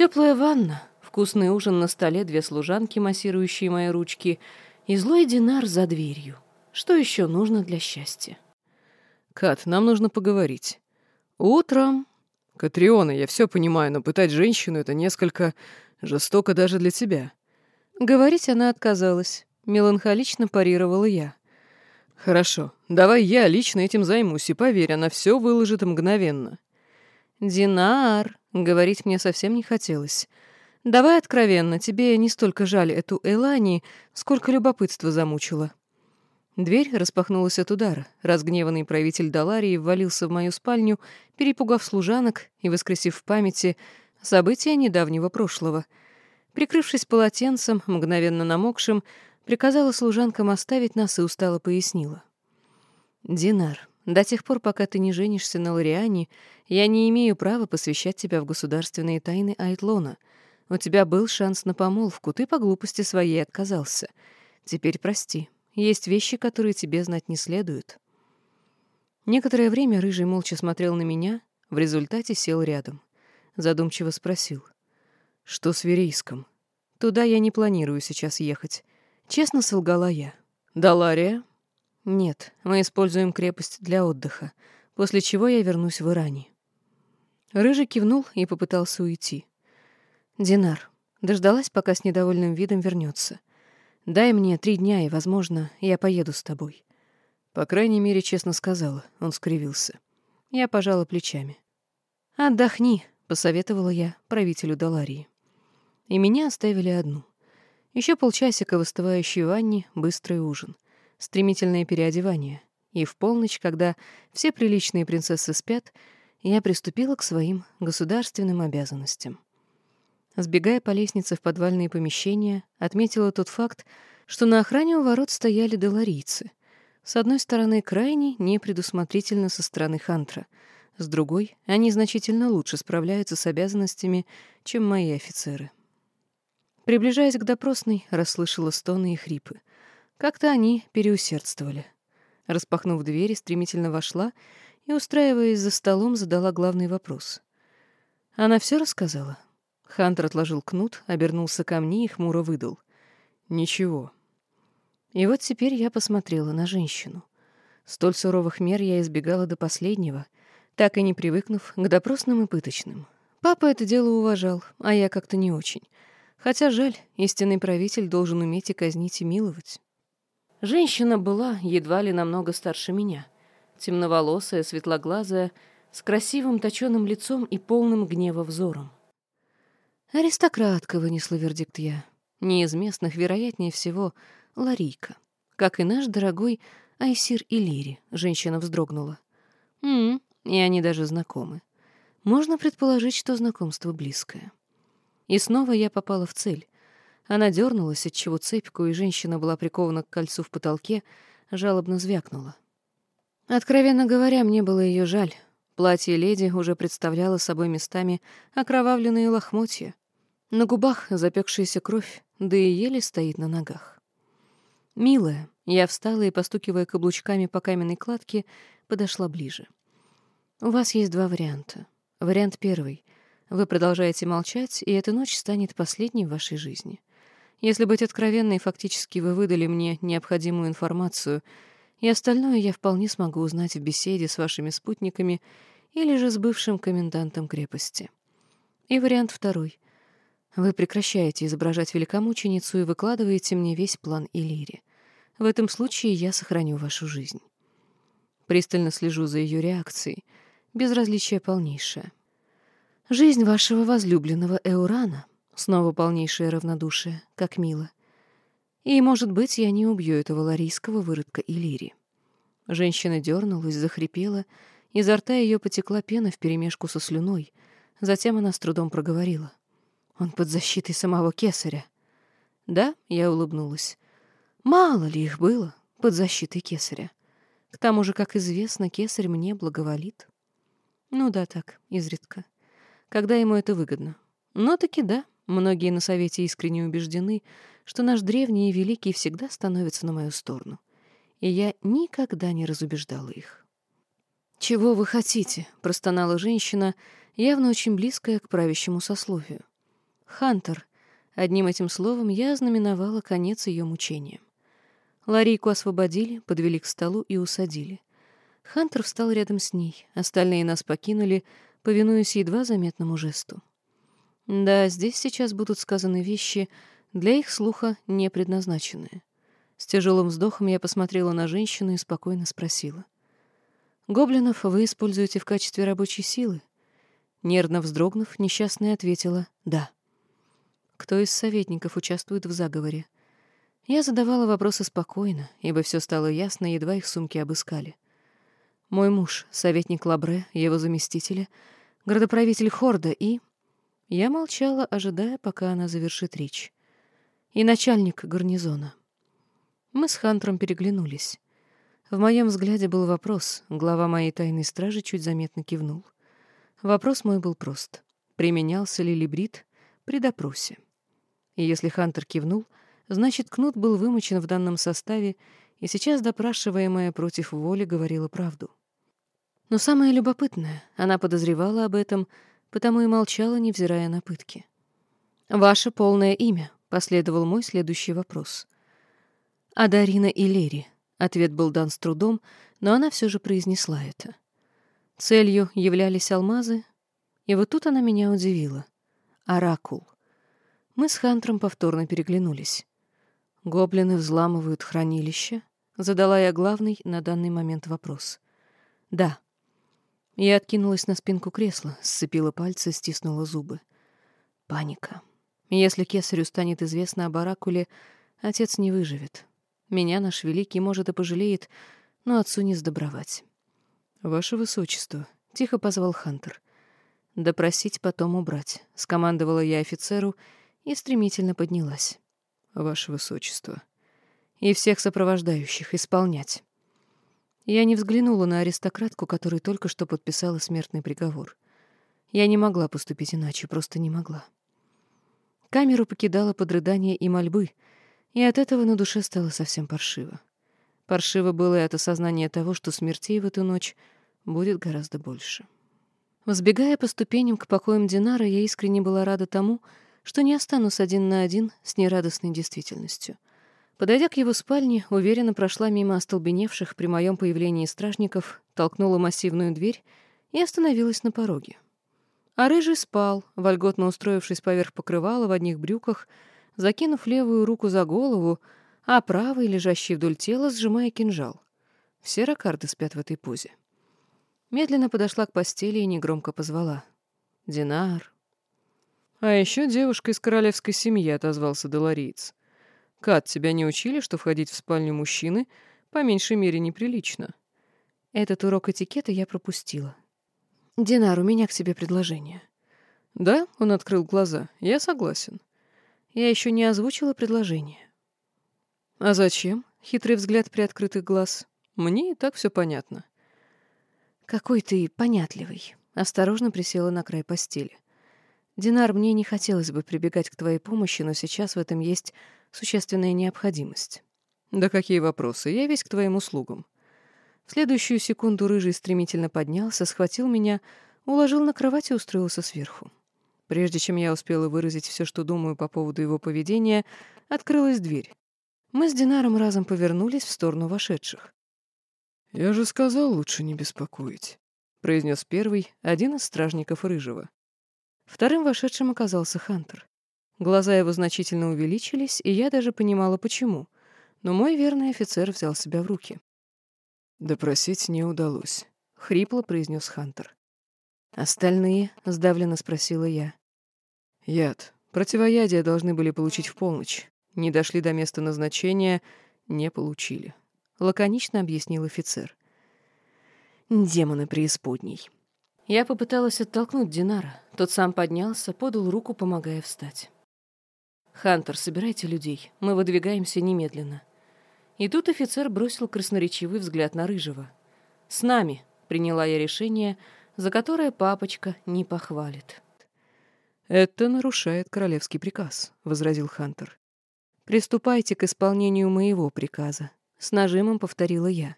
Теплая ванна, вкусный ужин на столе, две служанки, массирующие мои ручки, и злой динар за дверью. Что еще нужно для счастья? Кат, нам нужно поговорить. Утром. Катриона, я все понимаю, но пытать женщину — это несколько жестоко даже для тебя. Говорить она отказалась. Меланхолично парировала я. Хорошо, давай я лично этим займусь, и поверь, она все выложит мгновенно. Динар, говорить мне совсем не хотелось. Давай откровенно, тебе не столько жаль эту Элани, сколько любопытство замучило. Дверь распахнулась от удара. Разгневанный правитель Даларии ввалился в мою спальню, перепугав служанок и воскресив в памяти события недавнего прошлого. Прикрывшись полотенцем, мгновенно намокшим, приказала служанкам оставить нас и устало пояснила. «Динар, до тех пор, пока ты не женишься на Лориане, я не имею права посвящать тебя в государственные тайны Айтлона. У тебя был шанс на помолвку, ты по глупости своей отказался. Теперь прости, есть вещи, которые тебе знать не следует». Некоторое время Рыжий молча смотрел на меня, в результате сел рядом. Задумчиво спросил. «Что с Верейском? Туда я не планирую сейчас ехать. Честно солгала я. «Далария?» «Нет, мы используем крепость для отдыха, после чего я вернусь в Иране». Рыжий кивнул и попытался уйти. «Динар, дождалась, пока с недовольным видом вернется. Дай мне три дня, и, возможно, я поеду с тобой». По крайней мере, честно сказала, он скривился. Я пожала плечами. «Отдохни», — посоветовала я правителю Даларии. И меня оставили одну. Еще полчасика в остывающей ванне, быстрый ужин, стремительное переодевание. И в полночь, когда все приличные принцессы спят, я приступила к своим государственным обязанностям. Сбегая по лестнице в подвальные помещения, отметила тот факт, что на охране у ворот стояли деларийцы. С одной стороны, крайне непредусмотрительно со стороны Хантра, с другой, они значительно лучше справляются с обязанностями, чем мои офицеры. Приближаясь к допросной, расслышала стоны и хрипы. Как-то они переусердствовали. Распахнув двери, стремительно вошла и, устраиваясь за столом, задала главный вопрос. Она все рассказала? Хантер отложил кнут, обернулся ко мне и хмуро выдал. «Ничего». И вот теперь я посмотрела на женщину. Столь суровых мер я избегала до последнего, так и не привыкнув к допросным и пыточным. Папа это дело уважал, а я как-то не очень. Хотя жаль, истинный правитель должен уметь и казнить, и миловать. Женщина была едва ли намного старше меня. Темноволосая, светлоглазая, с красивым точеным лицом и полным гнева взором. «Аристократка», — вынесла вердикт я. Не из местных, вероятнее всего, Ларийка. Как и наш дорогой Айсир Илири, женщина вздрогнула. «М-м, и они даже знакомы. Можно предположить, что знакомство близкое». И снова я попала в цель. Она дернулась, отчего цепьку, и женщина была прикована к кольцу в потолке, жалобно звякнула. Откровенно говоря, мне было ее жаль. Платье леди уже представляло собой местами окровавленные лохмотья. На губах запекшаяся кровь, да и еле стоит на ногах. «Милая», я встала и, постукивая каблучками по каменной кладке, подошла ближе. «У вас есть два варианта. Вариант первый — вы продолжаете молчать, и эта ночь станет последней в вашей жизни. Если быть откровенной, фактически вы выдали мне необходимую информацию, и остальное я вполне смогу узнать в беседе с вашими спутниками или же с бывшим комендантом крепости. И вариант второй. Вы прекращаете изображать великомученицу и выкладываете мне весь план Илири. В этом случае я сохраню вашу жизнь. Пристально слежу за ее реакцией. Безразличие полнейшее. Жизнь вашего возлюбленного Эурана. Снова полнейшее равнодушие, как мило. И, может быть, я не убью этого ларийского выродка Илири. Женщина дернулась, захрипела, изо рта ее потекла пена вперемешку со слюной. Затем она с трудом проговорила. Он под защитой самого кесаря. Да, я улыбнулась. Мало ли их было под защитой кесаря. К тому же, как известно, кесарь мне благоволит. Ну да, так, изредка когда ему это выгодно. Но таки да, многие на Совете искренне убеждены, что наш древний и великий всегда становится на мою сторону. И я никогда не разубеждала их. «Чего вы хотите?» — простонала женщина, явно очень близкая к правящему сословию. Хантер. Одним этим словом я ознаменовала конец ее мучениям. Ларийку освободили, подвели к столу и усадили. Хантер встал рядом с ней, остальные нас покинули, повинуясь едва заметному жесту. Да, здесь сейчас будут сказаны вещи, для их слуха не предназначенные. С тяжелым вздохом я посмотрела на женщину и спокойно спросила. «Гоблинов вы используете в качестве рабочей силы?» Нервно вздрогнув, несчастная ответила «да». «Кто из советников участвует в заговоре?» Я задавала вопросы спокойно, ибо все стало ясно, едва их сумки обыскали. Мой муж, советник Лабре, его заместители, градоправитель Хорда и... Я молчала, ожидая, пока она завершит речь. И начальник гарнизона. Мы с Хантером переглянулись. В моем взгляде был вопрос. Глава моей тайной стражи чуть заметно кивнул. Вопрос мой был прост. Применялся ли либрид при допросе? И если Хантер кивнул, значит, Кнут был вымочен в данном составе, и сейчас допрашиваемая против воли говорила правду. Но самое любопытное, она подозревала об этом, потому и молчала, невзирая на пытки. «Ваше полное имя», — последовал мой следующий вопрос. «Адарина Илери», — ответ был дан с трудом, но она все же произнесла это. Целью являлись алмазы, и вот тут она меня удивила. Оракул. Мы с Хантром повторно переглянулись. «Гоблины взламывают хранилище?» — задала я главный на данный момент вопрос. «Да». Я откинулась на спинку кресла, сцепила пальцы, стиснула зубы. Паника. Если кесарю станет известно об оракуле, отец не выживет. Меня наш великий, может, и пожалеет, но отцу не сдобровать. «Ваше высочество», — тихо позвал Хантер. «Допросить, потом убрать», — скомандовала я офицеру и стремительно поднялась. «Ваше высочество». «И всех сопровождающих исполнять». Я не взглянула на аристократку, которая только что подписала смертный приговор. Я не могла поступить иначе, просто не могла. Камеру покидала под рыдания и мольбы — и от этого на душе стало совсем паршиво. Паршиво было и от осознания того, что смертей в эту ночь будет гораздо больше. Взбегая по ступеням к покоям Динара, я искренне была рада тому, что не останусь один на один с нерадостной действительностью. Подойдя к его спальне, уверенно прошла мимо остолбеневших при моем появлении стражников, толкнула массивную дверь и остановилась на пороге. А рыжий спал, вольготно устроившись поверх покрывала в одних брюках — закинув левую руку за голову, а правой, лежащей вдоль тела, сжимая кинжал. Все ракарды спят в этой позе. Медленно подошла к постели и негромко позвала. «Динар». «А еще девушка из королевской семьи», — отозвался Долориец. «Кат, тебя не учили, что входить в спальню мужчины по меньшей мере неприлично?» Этот урок этикета я пропустила. «Динар, у меня к тебе предложение». «Да?» — он открыл глаза. «Я согласен». Я еще не озвучила предложение. «А зачем?» — хитрый взгляд приоткрытых глаз. «Мне и так все понятно». «Какой ты понятливый!» — осторожно присела на край постели. «Динар, мне не хотелось бы прибегать к твоей помощи, но сейчас в этом есть существенная необходимость». «Да какие вопросы? Я весь к твоим услугам». В следующую секунду Рыжий стремительно поднялся, схватил меня, уложил на кровать и устроился сверху. Прежде чем я успела выразить все, что думаю по поводу его поведения, открылась дверь. Мы с Динаром разом повернулись в сторону вошедших. «Я же сказал, лучше не беспокоить», — произнес первый, один из стражников Рыжего. Вторым вошедшим оказался Хантер. Глаза его значительно увеличились, и я даже понимала, почему. Но мой верный офицер взял себя в руки. «Допросить не удалось», — хрипло произнес Хантер. «Остальные?» — сдавленно спросила я. Яд. Противоядие должны были получить в полночь. Не дошли до места назначения, не получили. Лаконично объяснил офицер. Демоны преисподней. Я попыталась оттолкнуть Динара. Тот сам поднялся, подал руку, помогая встать. «Хантер, собирайте людей. Мы выдвигаемся немедленно». И тут офицер бросил красноречивый взгляд на Рыжего. «С нами», — приняла я решение, за которое папочка не похвалит. «Это нарушает королевский приказ», — возразил Хантер. «Приступайте к исполнению моего приказа», — с нажимом повторила я.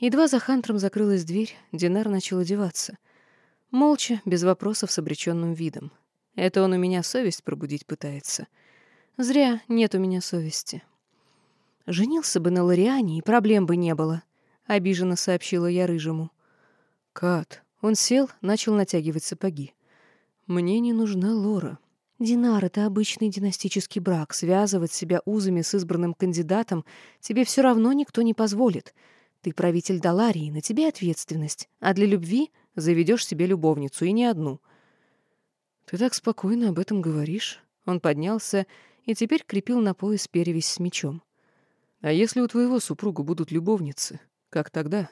Едва за Хантером закрылась дверь, Динар начал одеваться. Молча, без вопросов, с обреченным видом. Это он у меня совесть пробудить пытается. Зря нет у меня совести. Женился бы на Лориане, и проблем бы не было, — обиженно сообщила я Рыжему. Кат. Он сел, начал натягивать сапоги. Мне не нужна Лора. Динар — это обычный династический брак. Связывать себя узами с избранным кандидатом тебе все равно никто не позволит. Ты правитель Даларии, на тебе ответственность. А для любви заведешь себе любовницу, и не одну. Ты так спокойно об этом говоришь. Он поднялся и теперь крепил на пояс перевязь с мечом. А если у твоего супруга будут любовницы, как тогда?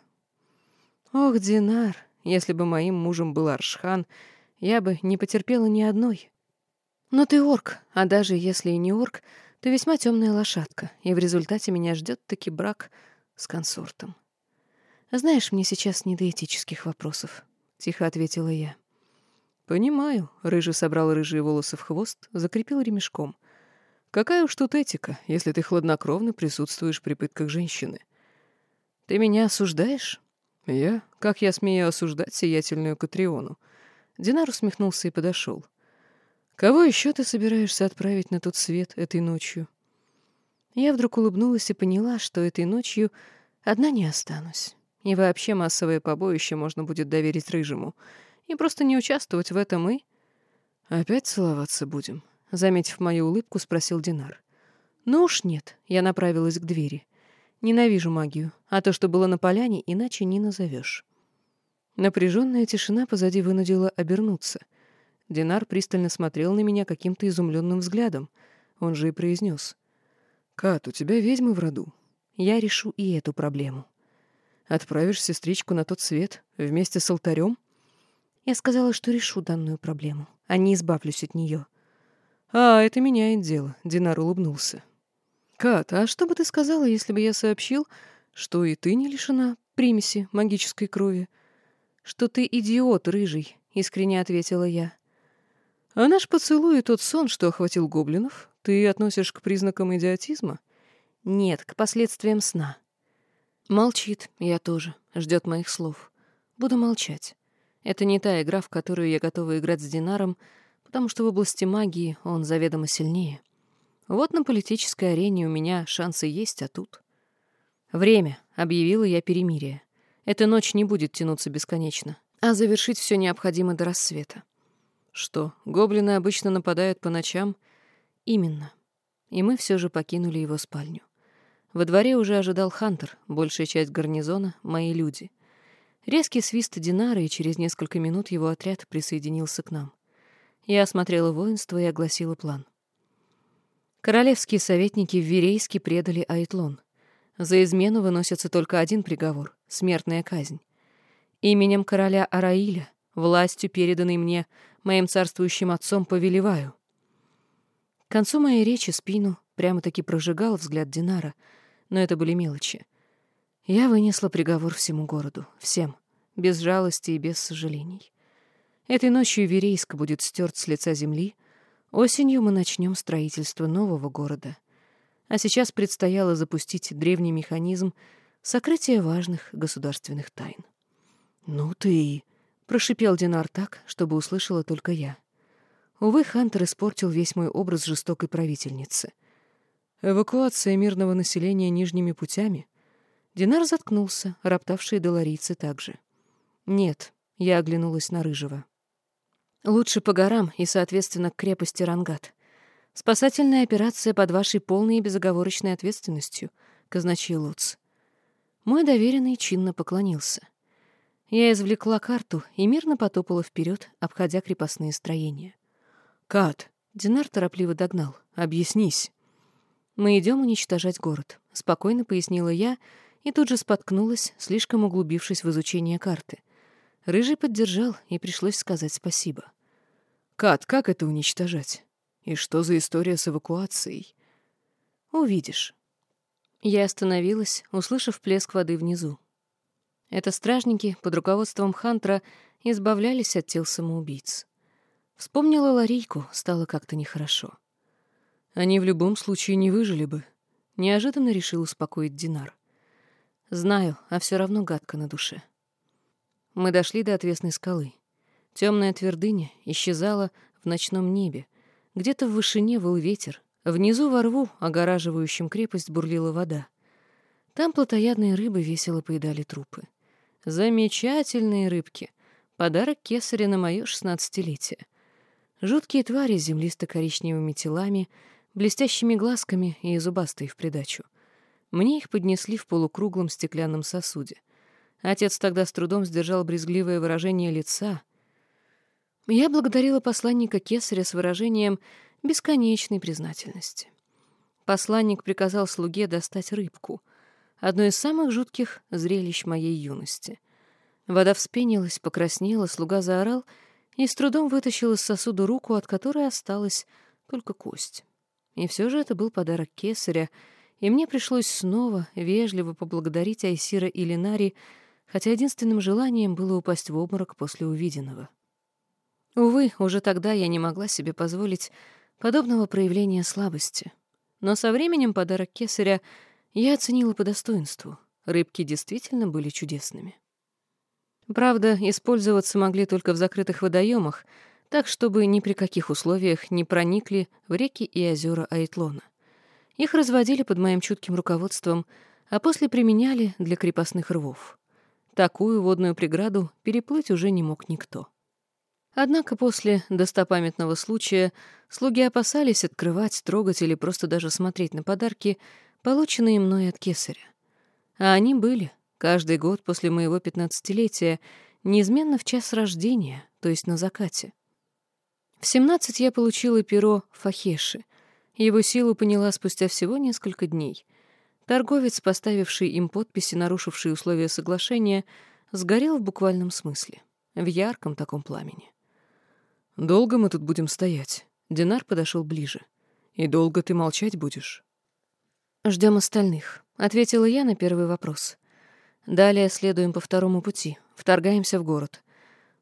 Ох, Динар, если бы моим мужем был Аршхан, я бы не потерпела ни одной. Но ты орк, а даже если и не орк, то весьма темная лошадка, и в результате меня ждет таки брак с консортом. Знаешь, мне сейчас не до этических вопросов, — тихо ответила я. Понимаю. Рыжий собрал рыжие волосы в хвост, закрепил ремешком. Какая уж тут этика, если ты хладнокровно присутствуешь при пытках женщины? Ты меня осуждаешь? Я? Как я смею осуждать сиятельную Катриону? Динар усмехнулся и подошел. Кого еще ты собираешься отправить на тот свет этой ночью? Я вдруг улыбнулась и поняла, что этой ночью одна не останусь. И вообще массовое побоище можно будет доверить Рыжему. И просто не участвовать в этом и... «Опять целоваться будем?» Заметив мою улыбку, спросил Динар. «Ну уж нет», — я направилась к двери. «Ненавижу магию, а то, что было на поляне, иначе не назовешь». Напряженная тишина позади вынудила обернуться — Динар пристально смотрел на меня каким-то изумленным взглядом. Он же и произнес. «Кат, у тебя ведьмы в роду. Я решу и эту проблему». «Отправишь сестричку на тот свет вместе с алтарем?» Я сказала, что решу данную проблему, а не избавлюсь от нее. «А, это меняет дело», — Динар улыбнулся. «Кат, а что бы ты сказала, если бы я сообщил, что и ты не лишена примеси магической крови?» «Что ты идиот, рыжий», — искренне ответила я. А наш поцелуй и тот сон, что охватил гоблинов, ты относишь к признакам идиотизма? Нет, к последствиям сна. Молчит, я тоже, ждет моих слов. Буду молчать. Это не та игра, в которую я готова играть с Динаром, потому что в области магии он заведомо сильнее. Вот на политической арене у меня шансы есть, а тут... Время, объявила я перемирие. Эта ночь не будет тянуться бесконечно, а завершить все необходимо до рассвета. Что, гоблины обычно нападают по ночам? Именно. И мы все же покинули его спальню. Во дворе уже ожидал Хантер, большая часть гарнизона — мои люди. Резкий свист Динара, и через несколько минут его отряд присоединился к нам. Я осмотрела воинство и огласила план. Королевские советники в Верейске предали Айтлон. За измену выносится только один приговор — смертная казнь. Именем короля Араиля, властью, переданной мне моим царствующим отцом повелеваю. К концу моей речи спину прямо-таки прожигал взгляд Динара, но это были мелочи. Я вынесла приговор всему городу, всем, без жалости и без сожалений. Этой ночью Верейск будет стерт с лица земли, осенью мы начнем строительство нового города. А сейчас предстояло запустить древний механизм сокрытия важных государственных тайн. «Ну ты...» Прошипел Динар так, чтобы услышала только я. Увы, Хантер испортил весь мой образ жестокой правительницы. Эвакуация мирного населения нижними путями. Динар заткнулся, роптавшие доларийцы также. Нет, я оглянулась на Рыжего. Лучше по горам и, соответственно, к крепости Рангат. Спасательная операция под вашей полной и безоговорочной ответственностью, казначей Луц. Мой доверенный чинно поклонился — я извлекла карту и мирно потопала вперед, обходя крепостные строения. «Кат!» — Динар торопливо догнал. «Объяснись!» «Мы идем уничтожать город», — спокойно пояснила я и тут же споткнулась, слишком углубившись в изучение карты. Рыжий поддержал, и пришлось сказать спасибо. «Кат, как это уничтожать? И что за история с эвакуацией?» «Увидишь». Я остановилась, услышав плеск воды внизу. Это стражники под руководством Хантера избавлялись от тел самоубийц. Вспомнила Ларийку, стало как-то нехорошо. Они в любом случае не выжили бы. Неожиданно решил успокоить Динар. Знаю, а все равно гадко на душе. Мы дошли до отвесной скалы. Темная твердыня исчезала в ночном небе. Где-то в вышине выл ветер. Внизу во рву, огораживающем крепость, бурлила вода. Там плотоядные рыбы весело поедали трупы. Замечательные рыбки. Подарок кесаря на мое шестнадцатилетие. Жуткие твари с землисто-коричневыми телами, блестящими глазками и зубастые в придачу. Мне их поднесли в полукруглом стеклянном сосуде. Отец тогда с трудом сдержал брезгливое выражение лица. Я благодарила посланника Кесаря с выражением бесконечной признательности. Посланник приказал слуге достать рыбку, одно из самых жутких зрелищ моей юности. Вода вспенилась, покраснела, слуга заорал и с трудом вытащил из сосуда руку, от которой осталась только кость. И все же это был подарок Кесаря, и мне пришлось снова вежливо поблагодарить Айсира и Линари, хотя единственным желанием было упасть в обморок после увиденного. Увы, уже тогда я не могла себе позволить подобного проявления слабости. Но со временем подарок кесаря я оценила по достоинству. Рыбки действительно были чудесными. Правда, использоваться могли только в закрытых водоемах, так чтобы ни при каких условиях не проникли в реки и озера Айтлона. Их разводили под моим чутким руководством, а после применяли для крепостных рвов. Такую водную преграду переплыть уже не мог никто. Однако после достопамятного случая слуги опасались открывать, трогать или просто даже смотреть на подарки, полученные мной от кесаря. А они были, каждый год после моего пятнадцатилетия, неизменно в час рождения, то есть на закате. В семнадцать я получила перо Фахеши. Его силу поняла спустя всего несколько дней. Торговец, поставивший им подписи, нарушивший условия соглашения, сгорел в буквальном смысле, в ярком таком пламени. «Долго мы тут будем стоять?» Динар подошел ближе. «И долго ты молчать будешь?» «Ждем остальных», — ответила я на первый вопрос. «Далее следуем по второму пути, вторгаемся в город.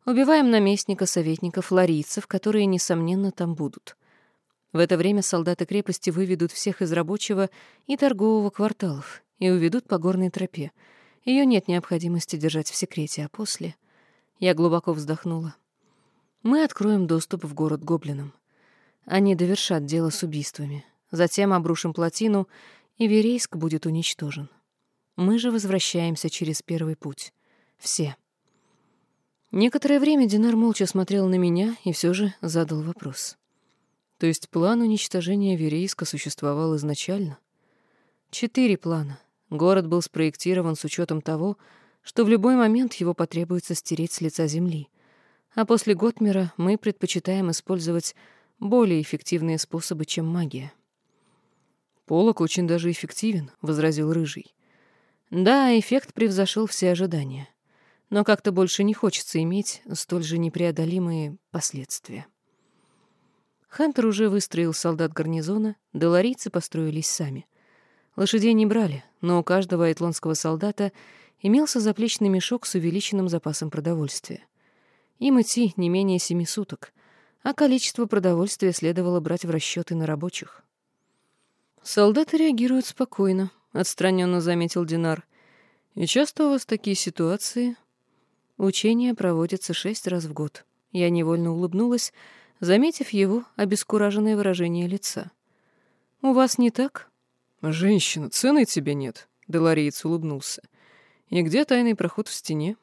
Убиваем наместника, советников, ларийцев, которые, несомненно, там будут. В это время солдаты крепости выведут всех из рабочего и торгового кварталов и уведут по горной тропе. Ее нет необходимости держать в секрете, а после... Я глубоко вздохнула. Мы откроем доступ в город гоблинам. Они довершат дело с убийствами. Затем обрушим плотину, и Верейск будет уничтожен. Мы же возвращаемся через первый путь. Все. Некоторое время Динар молча смотрел на меня и все же задал вопрос. То есть план уничтожения Верейска существовал изначально? Четыре плана. Город был спроектирован с учетом того, что в любой момент его потребуется стереть с лица земли — а после Готмера мы предпочитаем использовать более эффективные способы, чем магия. «Полок очень даже эффективен», — возразил Рыжий. «Да, эффект превзошел все ожидания. Но как-то больше не хочется иметь столь же непреодолимые последствия». Хантер уже выстроил солдат гарнизона, доларийцы построились сами. Лошадей не брали, но у каждого айтлонского солдата имелся заплечный мешок с увеличенным запасом продовольствия. Им идти не менее семи суток, а количество продовольствия следовало брать в расчеты на рабочих. «Солдаты реагируют спокойно», — отстраненно заметил Динар. «И часто у вас такие ситуации?» Учения проводятся шесть раз в год. Я невольно улыбнулась, заметив его обескураженное выражение лица. «У вас не так?» «Женщина, цены тебе нет», — Делариец улыбнулся. «И где тайный проход в стене?»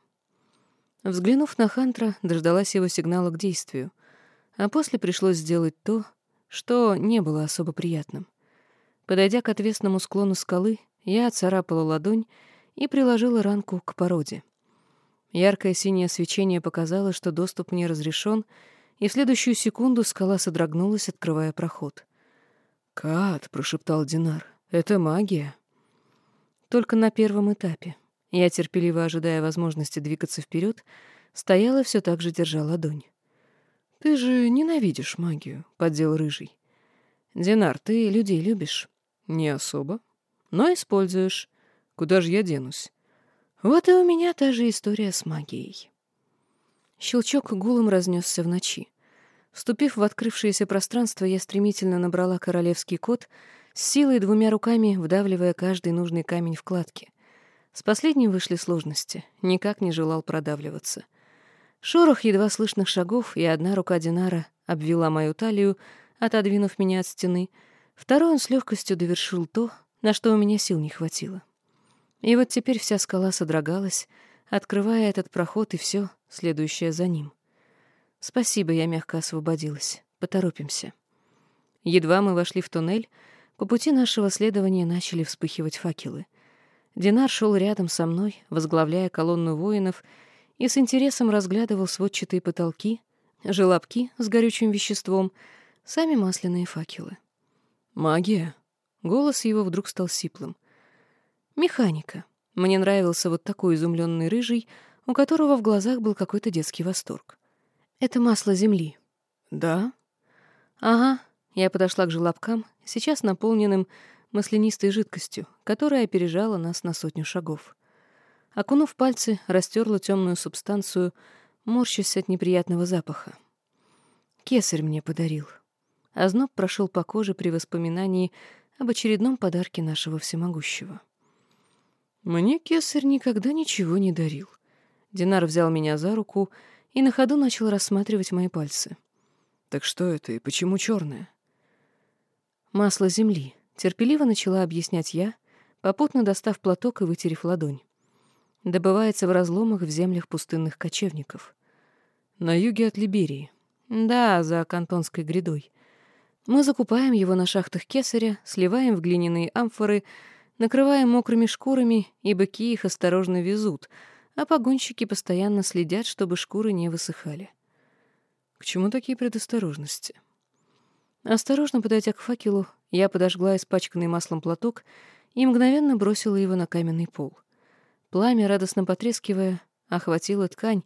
Взглянув на Хантра, дождалась его сигнала к действию, а после пришлось сделать то, что не было особо приятным. Подойдя к отвесному склону скалы, я отцарапала ладонь и приложила ранку к породе. Яркое синее свечение показало, что доступ мне разрешен, и в следующую секунду скала содрогнулась, открывая проход. «Кат», — прошептал Динар, — «это магия». Только на первом этапе. Я, терпеливо ожидая возможности двигаться вперед, стояла все так же, держа ладонь. «Ты же ненавидишь магию», — поддел Рыжий. «Динар, ты людей любишь?» «Не особо. Но используешь. Куда же я денусь?» «Вот и у меня та же история с магией». Щелчок гулом разнесся в ночи. Вступив в открывшееся пространство, я стремительно набрала королевский код, с силой двумя руками вдавливая каждый нужный камень в кладке. С последним вышли сложности, никак не желал продавливаться. Шорох едва слышных шагов, и одна рука Динара обвела мою талию, отодвинув меня от стены. Второй он с легкостью довершил то, на что у меня сил не хватило. И вот теперь вся скала содрогалась, открывая этот проход и все, следующее за ним. Спасибо, я мягко освободилась. Поторопимся. Едва мы вошли в туннель, по пути нашего следования начали вспыхивать факелы. Динар шел рядом со мной, возглавляя колонну воинов, и с интересом разглядывал сводчатые потолки, желобки с горючим веществом, сами масляные факелы. «Магия?» Голос его вдруг стал сиплым. «Механика. Мне нравился вот такой изумленный рыжий, у которого в глазах был какой-то детский восторг. Это масло земли». «Да?» «Ага». Я подошла к желобкам, сейчас наполненным маслянистой жидкостью, которая опережала нас на сотню шагов. Окунув пальцы, растерла темную субстанцию, морщась от неприятного запаха. Кесарь мне подарил. Озноб прошел по коже при воспоминании об очередном подарке нашего всемогущего. Мне кесарь никогда ничего не дарил. Динар взял меня за руку и на ходу начал рассматривать мои пальцы. Так что это и почему черное? Масло земли. Терпеливо начала объяснять я, попутно достав платок и вытерев ладонь. Добывается в разломах в землях пустынных кочевников. На юге от Либерии. Да, за Кантонской грядой. Мы закупаем его на шахтах кесаря, сливаем в глиняные амфоры, накрываем мокрыми шкурами, и быки их осторожно везут, а погонщики постоянно следят, чтобы шкуры не высыхали. К чему такие предосторожности? Осторожно подойдя к факелу, я подожгла испачканный маслом платок и мгновенно бросила его на каменный пол — Пламя, радостно потрескивая, охватило ткань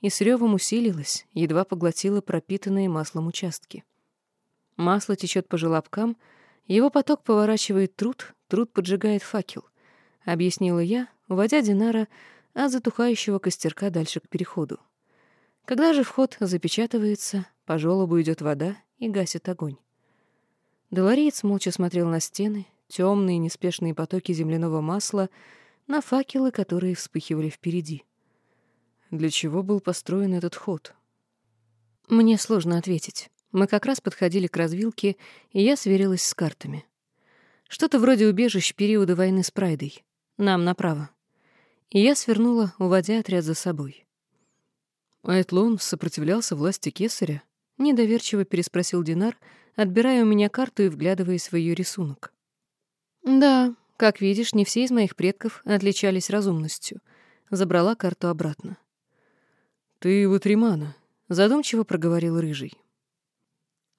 и с ревом усилилось, едва поглотило пропитанные маслом участки. Масло течет по желобкам, его поток поворачивает труд, труд поджигает факел, объяснила я, уводя Динара от затухающего костерка дальше к переходу. Когда же вход запечатывается, по желобу идет вода и гасит огонь. Долореец молча смотрел на стены, темные неспешные потоки земляного масла — на факелы, которые вспыхивали впереди. Для чего был построен этот ход? Мне сложно ответить. Мы как раз подходили к развилке, и я сверилась с картами. Что-то вроде убежищ периода войны с Прайдой. Нам направо. И я свернула, уводя отряд за собой. Айтлон сопротивлялся власти Кесаря? Недоверчиво переспросил Динар, отбирая у меня карту и вглядываясь в ее рисунок. Да, как видишь, не все из моих предков отличались разумностью. Забрала карту обратно. «Ты Ватримана», — задумчиво проговорил Рыжий.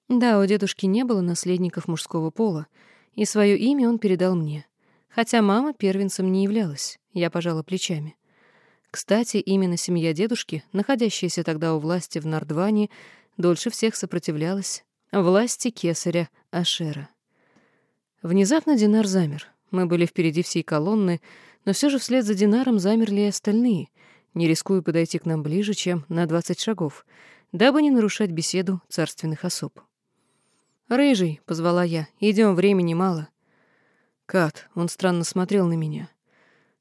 Да, у дедушки не было наследников мужского пола, и свое имя он передал мне. Хотя мама первенцем не являлась, я пожала плечами. Кстати, именно семья дедушки, находящаяся тогда у власти в Нардване, дольше всех сопротивлялась власти кесаря Ашера. Внезапно Динар замер. Мы были впереди всей колонны, но все же вслед за Динаром замерли и остальные, не рискуя подойти к нам ближе, чем на двадцать шагов, дабы не нарушать беседу царственных особ. «Рыжий», — позвала я, — «идем, времени мало». «Кат», — он странно смотрел на меня.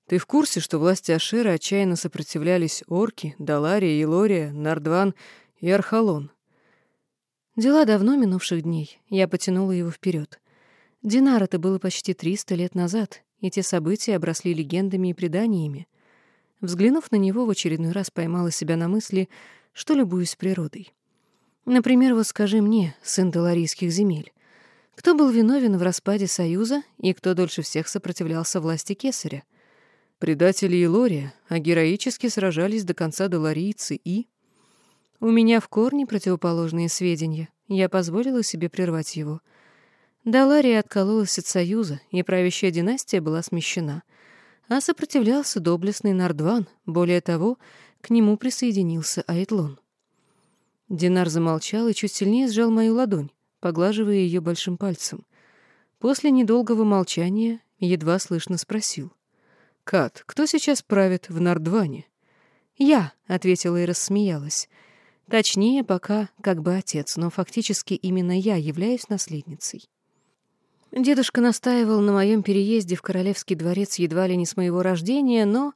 «Ты в курсе, что власти Ашира отчаянно сопротивлялись Орки, Далария, Илория, Нардван и Архалон?» Дела давно минувших дней. Я потянула его вперед. Динар это было почти 300 лет назад, и те события обросли легендами и преданиями. Взглянув на него, в очередной раз поймала себя на мысли, что любуюсь природой. Например, вот скажи мне, сын Доларийских земель, кто был виновен в распаде Союза и кто дольше всех сопротивлялся власти Кесаря? Предатели Илория, а героически сражались до конца доларийцы и... У меня в корне противоположные сведения. Я позволила себе прервать его — Далария откололась от союза, и правящая династия была смещена. А сопротивлялся доблестный Нардван, более того, к нему присоединился Айтлон. Динар замолчал и чуть сильнее сжал мою ладонь, поглаживая ее большим пальцем. После недолгого молчания едва слышно спросил. «Кат, кто сейчас правит в Нардване?» «Я», — ответила и рассмеялась. Точнее, пока как бы отец, но фактически именно я являюсь наследницей. Дедушка настаивал на моем переезде в королевский дворец едва ли не с моего рождения, но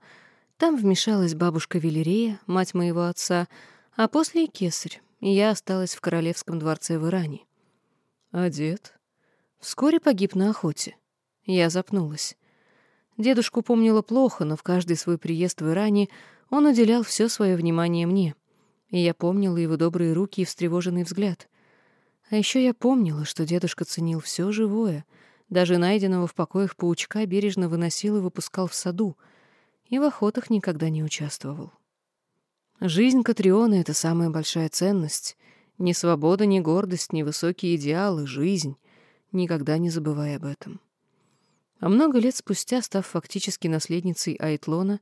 там вмешалась бабушка Велерея, мать моего отца, а после и кесарь. и я осталась в королевском дворце в Иране. А дед? Вскоре погиб на охоте. Я запнулась. Дедушку помнила плохо, но в каждый свой приезд в Иране он уделял все свое внимание мне. И я помнила его добрые руки и встревоженный взгляд. А еще я помнила, что дедушка ценил все живое, даже найденного в покоях паучка бережно выносил и выпускал в саду, и в охотах никогда не участвовал. Жизнь Катриона — это самая большая ценность. Ни свобода, ни гордость, ни высокие идеалы, жизнь. Никогда не забывай об этом. А много лет спустя, став фактически наследницей Айтлона,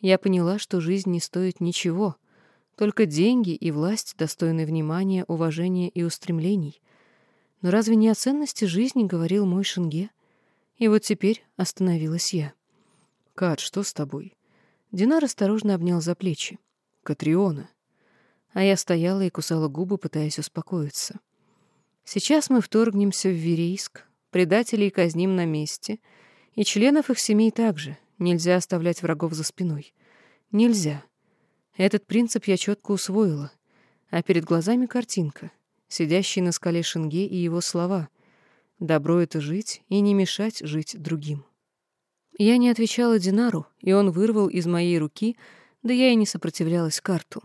я поняла, что жизнь не стоит ничего, только деньги и власть, достойны внимания, уважения и устремлений. Но разве не о ценности жизни говорил мой Шенге? И вот теперь остановилась я. «Кат, что с тобой?» Динар осторожно обнял за плечи. «Катриона». А я стояла и кусала губы, пытаясь успокоиться. Сейчас мы вторгнемся в Верейск, предателей казним на месте — и членов их семей также. Нельзя оставлять врагов за спиной. Нельзя. Этот принцип я четко усвоила. А перед глазами картинка. Сидящий на скале Шенге и его слова. «Добро — это жить и не мешать жить другим». Я не отвечала Динару, и он вырвал из моей руки, да я и не сопротивлялась карту.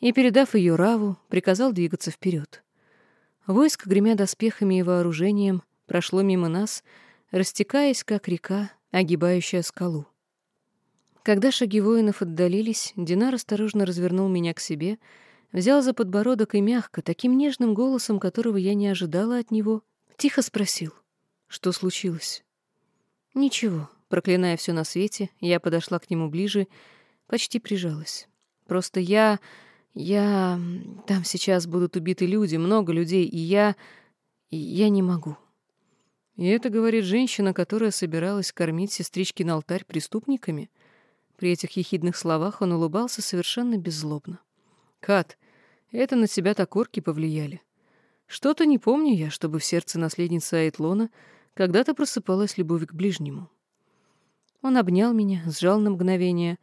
И, передав ее Раву, приказал двигаться вперед. Войско, гремя доспехами и вооружением, прошло мимо нас — растекаясь, как река, огибающая скалу. Когда шаги воинов отдалились, Динар осторожно развернул меня к себе, взял за подбородок и мягко, таким нежным голосом, которого я не ожидала от него, тихо спросил, что случилось. Ничего, проклиная все на свете, я подошла к нему ближе, почти прижалась. Просто я... я... Там сейчас будут убиты люди, много людей, и я... я не могу. И это говорит женщина, которая собиралась кормить сестричкин алтарь преступниками. При этих ехидных словах он улыбался совершенно беззлобно. «Кат, это на тебя так орки повлияли. Что-то не помню я, чтобы в сердце наследницы Айтлона когда-то просыпалась любовь к ближнему». Он обнял меня, сжал на мгновение,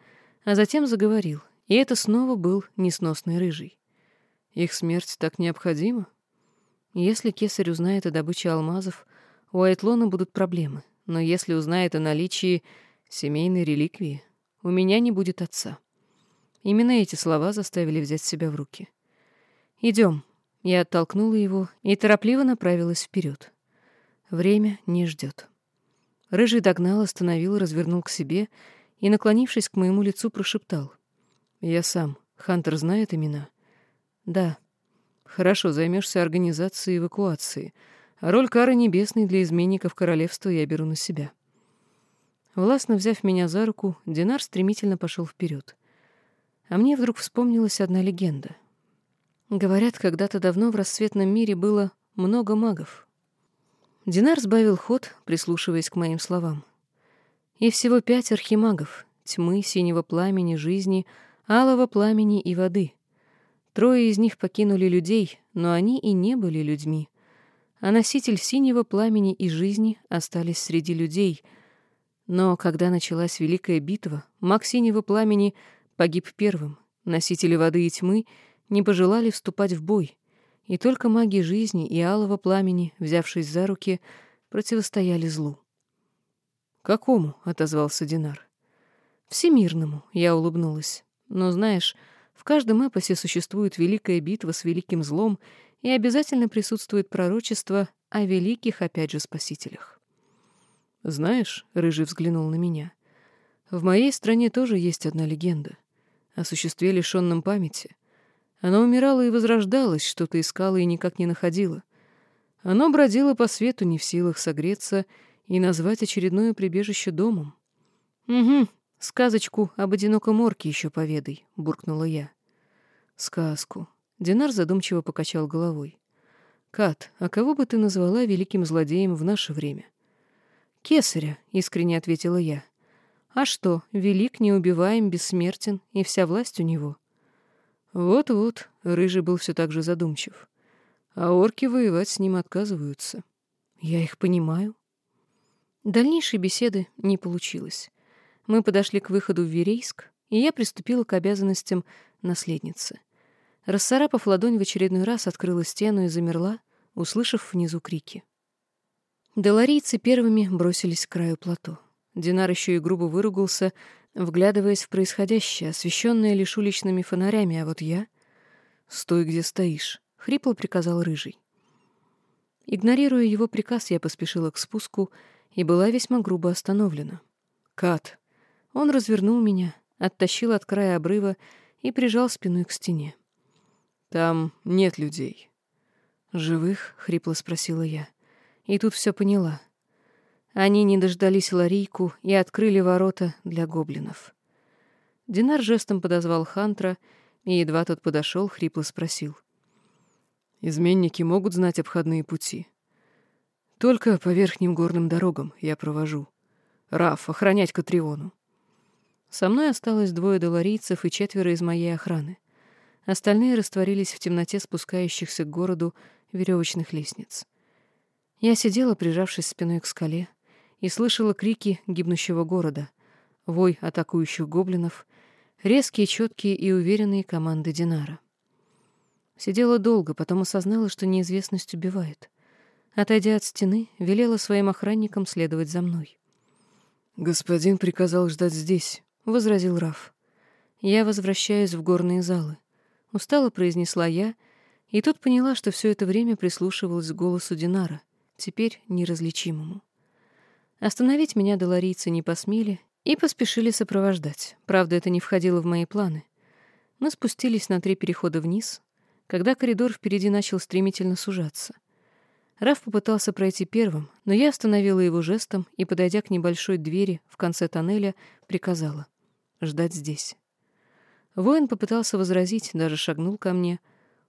а затем заговорил, и это снова был несносный рыжий. «Их смерть так необходима?» Если кесарь узнает о добыче алмазов, у Айтлона будут проблемы, но если узнает о наличии семейной реликвии, у меня не будет отца. Именно эти слова заставили взять себя в руки. Идем. Я оттолкнула его и торопливо направилась вперед. Время не ждет. Рыжий догнал, остановил, развернул к себе и, наклонившись к моему лицу, прошептал. «Я сам. Хантер знает имена?» «Да». «Хорошо, займешься организацией эвакуации. А роль кары небесной для изменников королевства я беру на себя. Властно взяв меня за руку, Динар стремительно пошел вперед. А мне вдруг вспомнилась одна легенда. Говорят, когда-то давно в рассветном мире было много магов. Динар сбавил ход, прислушиваясь к моим словам. И всего пять архимагов — тьмы, синего пламени, жизни, алого пламени и воды. Трое из них покинули людей, но они и не были людьми а носитель синего пламени и жизни остались среди людей. Но когда началась Великая битва, маг синего пламени погиб первым, носители воды и тьмы не пожелали вступать в бой, и только маги жизни и алого пламени, взявшись за руки, противостояли злу. «Какому?» — отозвался Динар. «Всемирному», — я улыбнулась. «Но знаешь, в каждом эпосе существует великая битва с великим злом, и обязательно присутствует пророчество о великих, опять же, спасителях. «Знаешь», — Рыжий взглянул на меня, — «в моей стране тоже есть одна легенда о существе, лишенном памяти. Оно умирало и возрождалось, что-то искало и никак не находило. Оно бродило по свету, не в силах согреться и назвать очередное прибежище домом». «Угу, сказочку об одиноком орке еще поведай», — буркнула я. «Сказку», Динар задумчиво покачал головой. «Кат, а кого бы ты назвала великим злодеем в наше время?» «Кесаря», — искренне ответила я. «А что, велик, неубиваем, бессмертен, и вся власть у него?» «Вот-вот», — Рыжий был все так же задумчив. «А орки воевать с ним отказываются». «Я их понимаю». Дальнейшей беседы не получилось. Мы подошли к выходу в Верейск, и я приступила к обязанностям наследницы — Расцарапав ладонь в очередной раз, открыла стену и замерла, услышав внизу крики. Деларийцы первыми бросились к краю плато. Динар еще и грубо выругался, вглядываясь в происходящее, освещенное лишь уличными фонарями, а вот я... «Стой, где стоишь», — хрипло приказал Рыжий. Игнорируя его приказ, я поспешила к спуску и была весьма грубо остановлена. «Кат!» Он развернул меня, оттащил от края обрыва и прижал спиной к стене. «Там нет людей». «Живых?» — хрипло спросила я. И тут все поняла. Они не дождались Ларийку и открыли ворота для гоблинов. Динар жестом подозвал Хантра, и едва тот подошел, хрипло спросил. «Изменники могут знать обходные пути?» «Только по верхним горным дорогам я провожу. Раф, охранять Катриону». Со мной осталось двое доларийцев и четверо из моей охраны. Остальные растворились в темноте спускающихся к городу веревочных лестниц. Я сидела, прижавшись спиной к скале, и слышала крики гибнущего города, вой атакующих гоблинов, резкие, четкие и уверенные команды Динара. Сидела долго, потом осознала, что неизвестность убивает. Отойдя от стены, велела своим охранникам следовать за мной. «Господин приказал ждать здесь», — возразил Раф. «Я возвращаюсь в горные залы», — устало произнесла я, и тут поняла, что все это время прислушивалась к голосу Динара, теперь неразличимому. Остановить меня доларийцы не посмели и поспешили сопровождать. Правда, это не входило в мои планы. Мы спустились на три перехода вниз, когда коридор впереди начал стремительно сужаться. Раф попытался пройти первым, но я остановила его жестом и, подойдя к небольшой двери в конце тоннеля, приказала ждать здесь. Воин попытался возразить, даже шагнул ко мне.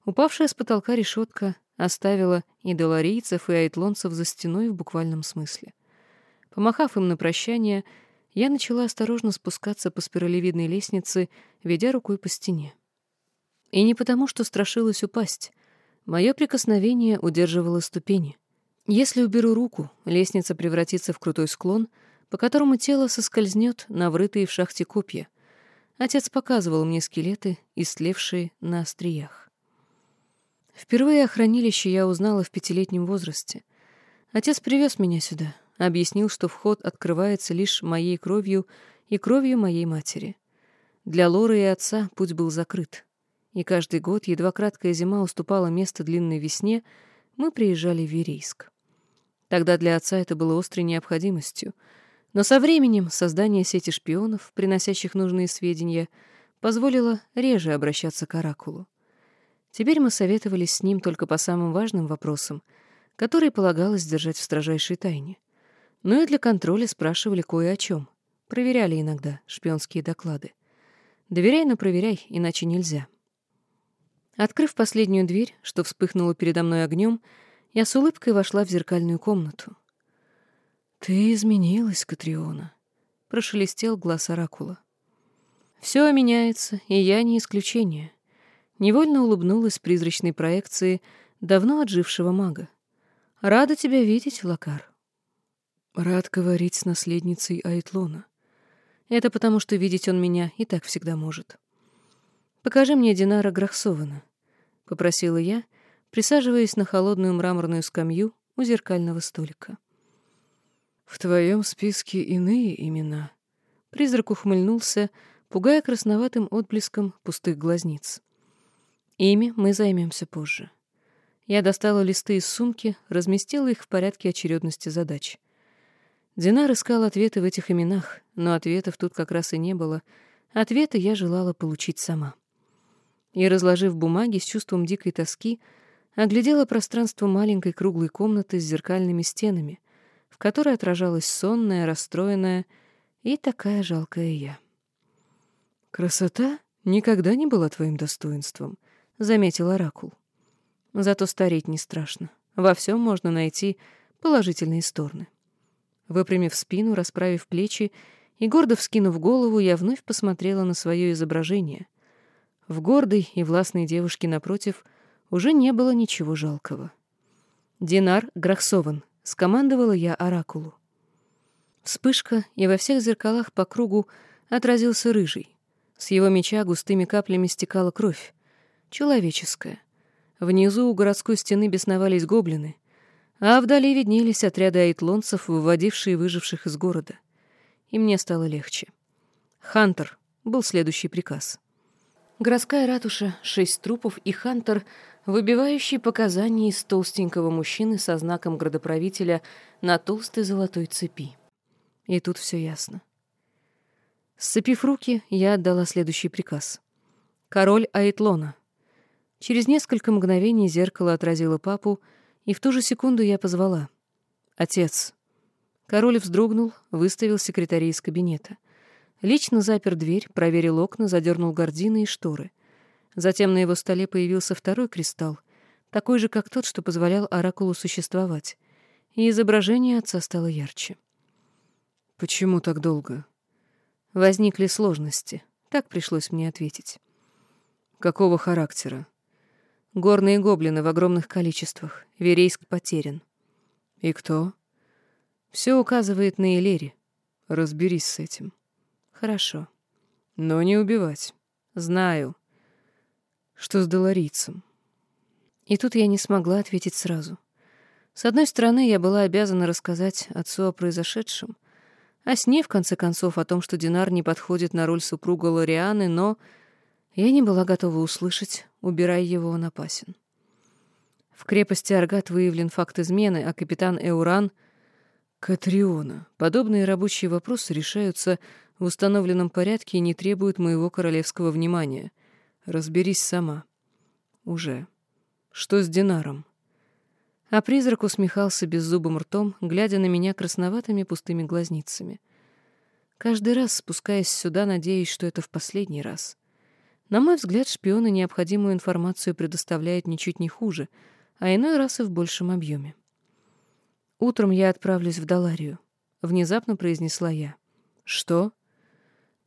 Упавшая с потолка решетка оставила и доларийцев, и айтлонцев за стеной в буквальном смысле — Помахав им на прощание, я начала осторожно спускаться по спиралевидной лестнице, ведя рукой по стене. И не потому, что страшилась упасть. Мое прикосновение удерживало ступени. Если уберу руку, лестница превратится в крутой склон, по которому тело соскользнет на врытые в шахте копья. Отец показывал мне скелеты, истлевшие на остриях. Впервые о хранилище я узнала в пятилетнем возрасте. Отец привез меня сюда, объяснил, что вход открывается лишь моей кровью и кровью моей матери. Для Лоры и отца путь был закрыт. И каждый год, едва краткая зима уступала место длинной весне, мы приезжали в Верейск. Тогда для отца это было острой необходимостью. Но со временем создание сети шпионов, приносящих нужные сведения, позволило реже обращаться к Оракулу. Теперь мы советовались с ним только по самым важным вопросам, которые полагалось держать в строжайшей тайне но и для контроля спрашивали кое о чем. Проверяли иногда шпионские доклады. Доверяй, но проверяй, иначе нельзя. Открыв последнюю дверь, что вспыхнула передо мной огнем, я с улыбкой вошла в зеркальную комнату. «Ты изменилась, Катриона», — прошелестел глаз Оракула. «Все меняется, и я не исключение». Невольно улыбнулась призрачной проекции давно отжившего мага. «Рада тебя видеть, Лакар». Рад говорить с наследницей Айтлона. Это потому, что видеть он меня и так всегда может. «Покажи мне Динара Грахсована», — попросила я, присаживаясь на холодную мраморную скамью у зеркального столика. «В твоем списке иные имена». Призрак ухмыльнулся, пугая красноватым отблеском пустых глазниц. Ими мы займемся позже. Я достала листы из сумки, разместила их в порядке очередности задач. Динар искал ответы в этих именах, но ответов тут как раз и не было. Ответы я желала получить сама. И, разложив бумаги с чувством дикой тоски, оглядела пространство маленькой круглой комнаты с зеркальными стенами, в которой отражалась сонная, расстроенная и такая жалкая я. «Красота никогда не была твоим достоинством», — заметил Оракул. «Зато стареть не страшно. Во всем можно найти положительные стороны». Выпрямив спину, расправив плечи и гордо вскинув голову, я вновь посмотрела на свое изображение. В гордой и властной девушке напротив уже не было ничего жалкого. «Динар Грахсован», — скомандовала я Оракулу. Вспышка, и во всех зеркалах по кругу отразился рыжий. С его меча густыми каплями стекала кровь. Человеческое. Внизу у городской стены бесновались гоблины, а вдали виднелись отряды айтлонцев, выводившие выживших из города. И мне стало легче. «Хантер» был следующий приказ. Городская ратуша, шесть трупов и Хантер, выбивающий показания из толстенького мужчины со знаком градоправителя на толстой золотой цепи. И тут все ясно. Сцепив руки, я отдала следующий приказ. «Король Айтлона». Через несколько мгновений зеркало отразило папу, и в ту же секунду я позвала. «Отец». Король вздрогнул, выставил секретаря из кабинета. Лично запер дверь, проверил окна, задернул гардины и шторы. Затем на его столе появился второй кристалл, такой же, как тот, что позволял оракулу существовать, и изображение отца стало ярче. «Почему так долго?» Возникли сложности. Так пришлось мне ответить. «Какого характера?» «Горные гоблины в огромных количествах. Верейск потерян». «И кто?» «Все указывает на Элери. Разберись с этим». Хорошо. Но не убивать. Знаю. Что с Долорийцем? И тут я не смогла ответить сразу. С одной стороны, я была обязана рассказать отцу о произошедшем, о сне, в конце концов, о том, что Динар не подходит на роль супруга Лорианы, но я не была готова услышать, убирая его, он опасен. В крепости Аргат выявлен факт измены, а капитан Эуран — Катриона, подобные рабочие вопросы решаются в установленном порядке и не требуют моего королевского внимания. Разберись сама. Уже. Что с Динаром? А призрак усмехался беззубым ртом, глядя на меня красноватыми пустыми глазницами. Каждый раз, спускаясь сюда, надеюсь, что это в последний раз. На мой взгляд, шпионы необходимую информацию предоставляют ничуть не хуже, а иной раз и в большем объеме. «Утром я отправлюсь в Даларию», — внезапно произнесла я. «Что?»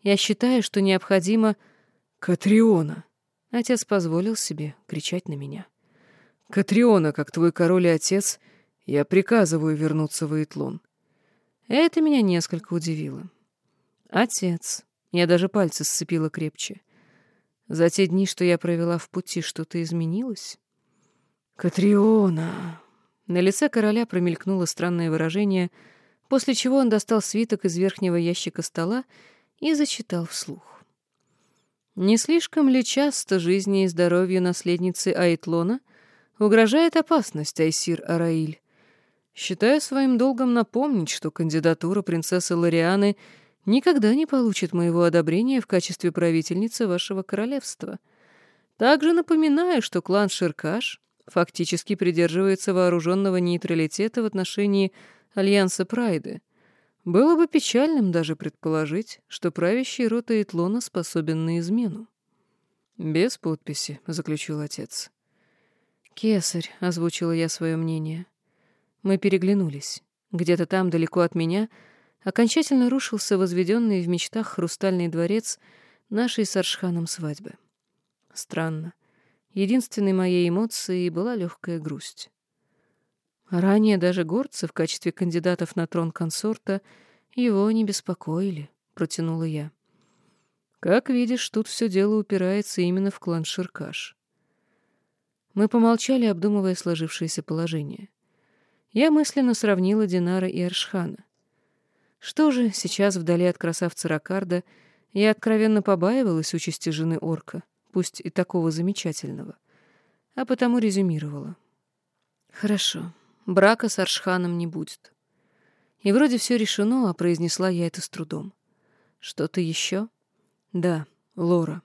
Я считаю, что необходимо... Катриона! Отец позволил себе кричать на меня. Катриона, как твой король и отец, я приказываю вернуться в Итлон. Это меня несколько удивило. Отец. Я даже пальцы сцепила крепче. За те дни, что я провела в пути, что-то изменилось? Катриона! На лице короля промелькнуло странное выражение, после чего он достал свиток из верхнего ящика стола и зачитал вслух. Не слишком ли часто жизни и здоровью наследницы Айтлона угрожает опасность, Айсир Араиль? Считаю своим долгом напомнить, что кандидатура принцессы Лорианы никогда не получит моего одобрения в качестве правительницы вашего королевства. Также напоминаю, что клан Ширкаш фактически придерживается вооруженного нейтралитета в отношении Альянса Прайды — было бы печальным даже предположить, что правящий род Эйтлона способен на измену. «Без подписи», — заключил отец. «Кесарь», — озвучила я свое мнение. Мы переглянулись. Где-то там, далеко от меня, окончательно рушился возведенный в мечтах хрустальный дворец нашей с Аршханом свадьбы. Странно. Единственной моей эмоцией была легкая грусть. Ранее даже горцы в качестве кандидатов на трон консорта его не беспокоили, протянула я. Как видишь, тут все дело упирается именно в клан Ширкаш. Мы помолчали, обдумывая сложившееся положение. Я мысленно сравнила Динара и Аршхана. Что же, сейчас вдали от красавца Ракарда я откровенно побаивалась участи жены орка, пусть и такого замечательного, а потому резюмировала. Хорошо, Брака с Аршханом не будет. И вроде все решено, а произнесла я это с трудом. Что-то еще? Да, Лора.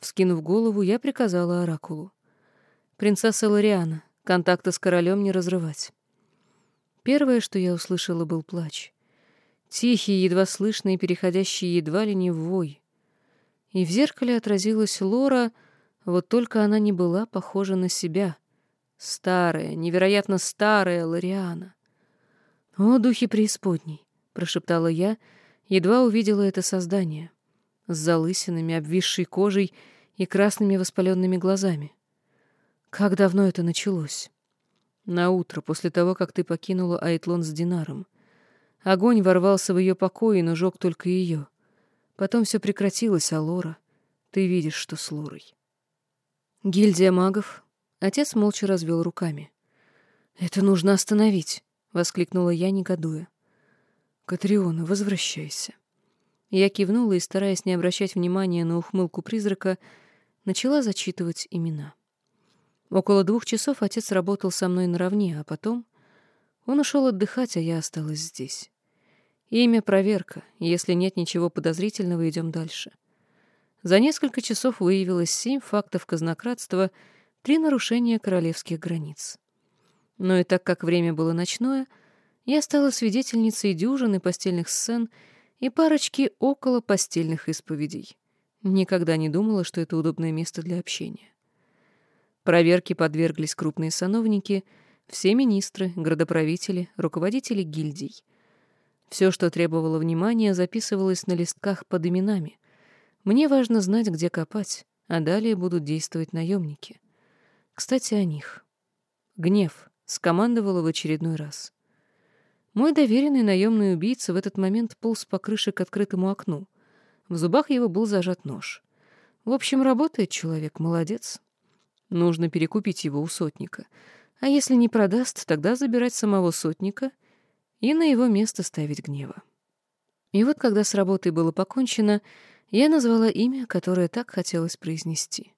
Вскинув голову, я приказала Оракулу. Принцесса Лориана, контакта с королем не разрывать. Первое, что я услышала, был плач. Тихий, едва слышный, переходящий едва ли не в вой. И в зеркале отразилась Лора, вот только она не была похожа на себя — Старая, невероятно старая Лориана. «О, духи преисподней!» — прошептала я, едва увидела это создание. С залысинами, обвисшей кожей и красными воспаленными глазами. Как давно это началось? На утро, после того, как ты покинула Айтлон с Динаром. Огонь ворвался в ее покои, но жег только ее. Потом все прекратилось, а Лора... Ты видишь, что с Лорой. Гильдия магов. Отец молча развел руками. Это нужно остановить, воскликнула я, негодуя. Катриона, возвращайся. Я кивнула и, стараясь не обращать внимания на ухмылку призрака, начала зачитывать имена. Около двух часов отец работал со мной наравне, а потом он ушел отдыхать, а я осталась здесь. Имя — проверка. Если нет ничего подозрительного, идем дальше. За несколько часов выявилось семь фактов казнократства, три нарушения королевских границ. Но и так как время было ночное, я стала свидетельницей дюжины постельных сцен и парочки около постельных исповедей. Никогда не думала, что это удобное место для общения. Проверке подверглись крупные сановники, все министры, градоправители, руководители гильдий. Все, что требовало внимания, записывалось на листках под именами. Мне важно знать, где копать, а далее будут действовать наемники. Кстати, о них. Гнев скомандовала в очередной раз. Мой доверенный наемный убийца в этот момент полз по крыше к открытому окну. В зубах его был зажат нож. В общем, работает человек, молодец. Нужно перекупить его у сотника. А если не продаст, тогда забирать самого сотника и на его место ставить гнева. И вот, когда с работой было покончено, я назвала имя, которое так хотелось произнести.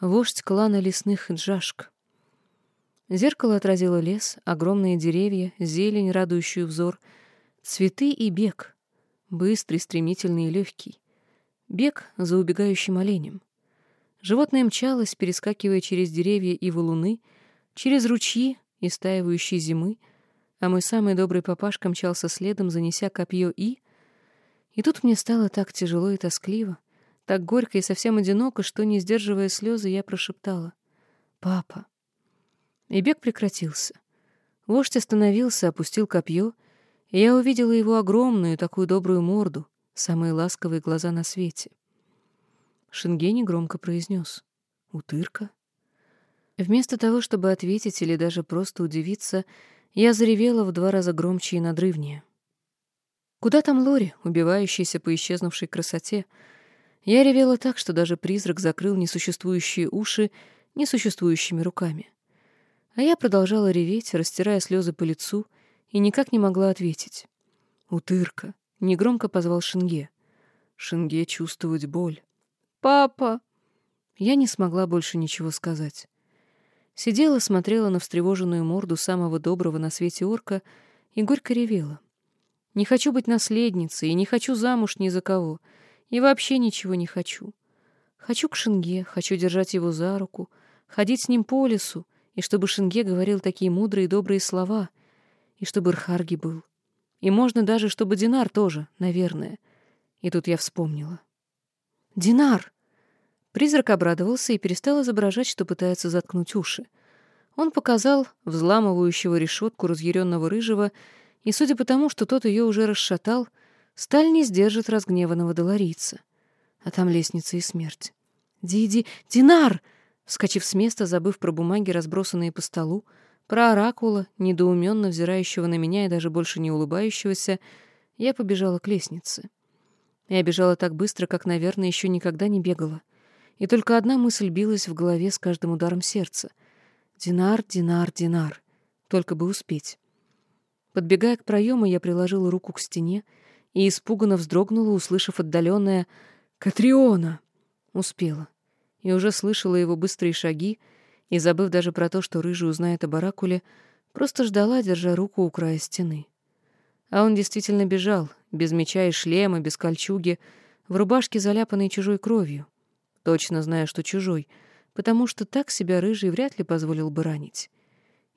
Вождь клана лесных Джашк. Зеркало отразило лес, огромные деревья, зелень, радующую взор, цветы и бег, быстрый, стремительный и легкий. Бег за убегающим оленем. Животное мчалось, перескакивая через деревья и валуны, через ручьи и стаивающие зимы, а мой самый добрый папашка мчался следом, занеся копье и... И тут мне стало так тяжело и тоскливо, так горько и совсем одиноко, что, не сдерживая слезы, я прошептала «Папа». И бег прекратился. Вождь остановился, опустил копье, и я увидела его огромную, такую добрую морду, самые ласковые глаза на свете. Шенгени громко произнес «Утырка?». Вместо того, чтобы ответить или даже просто удивиться, я заревела в два раза громче и надрывнее. Куда там Лори, убивающаяся по исчезнувшей красоте? Я ревела так, что даже призрак закрыл несуществующие уши несуществующими руками. А я продолжала реветь, растирая слезы по лицу, и никак не могла ответить. «Утырка!» — негромко позвал Шинге. Шинге чувствовать боль. «Папа!» Я не смогла больше ничего сказать. Сидела, смотрела на встревоженную морду самого доброго на свете орка и горько ревела. Не хочу быть наследницей, и не хочу замуж ни за кого, и вообще ничего не хочу. Хочу к Шинге, хочу держать его за руку, ходить с ним по лесу, и чтобы Шинге говорил такие мудрые и добрые слова, и чтобы Рхарги был. И можно даже, чтобы Динар тоже, наверное. И тут я вспомнила. «Динар!» Призрак обрадовался и перестал изображать, что пытается заткнуть уши. Он показал взламывающего решетку разъяренного рыжего, и, судя по тому, что тот ее уже расшатал, сталь не сдержит разгневанного доларийца. А там лестница и смерть. «Диди! Динар!» Вскочив с места, забыв про бумаги, разбросанные по столу, про оракула, недоуменно взирающего на меня и даже больше не улыбающегося, я побежала к лестнице. Я бежала так быстро, как, наверное, еще никогда не бегала. И только одна мысль билась в голове с каждым ударом сердца. «Динар, Динар, Динар!» Только бы успеть. Подбегая к проему, я приложила руку к стене и испуганно вздрогнула, услышав отдаленное «Катриона!» Успела и уже слышала его быстрые шаги, и, забыв даже про то, что Рыжий узнает о Баракуле, просто ждала, держа руку у края стены. А он действительно бежал, без меча и шлема, без кольчуги, в рубашке, заляпанной чужой кровью. Точно зная, что чужой, потому что так себя Рыжий вряд ли позволил бы ранить.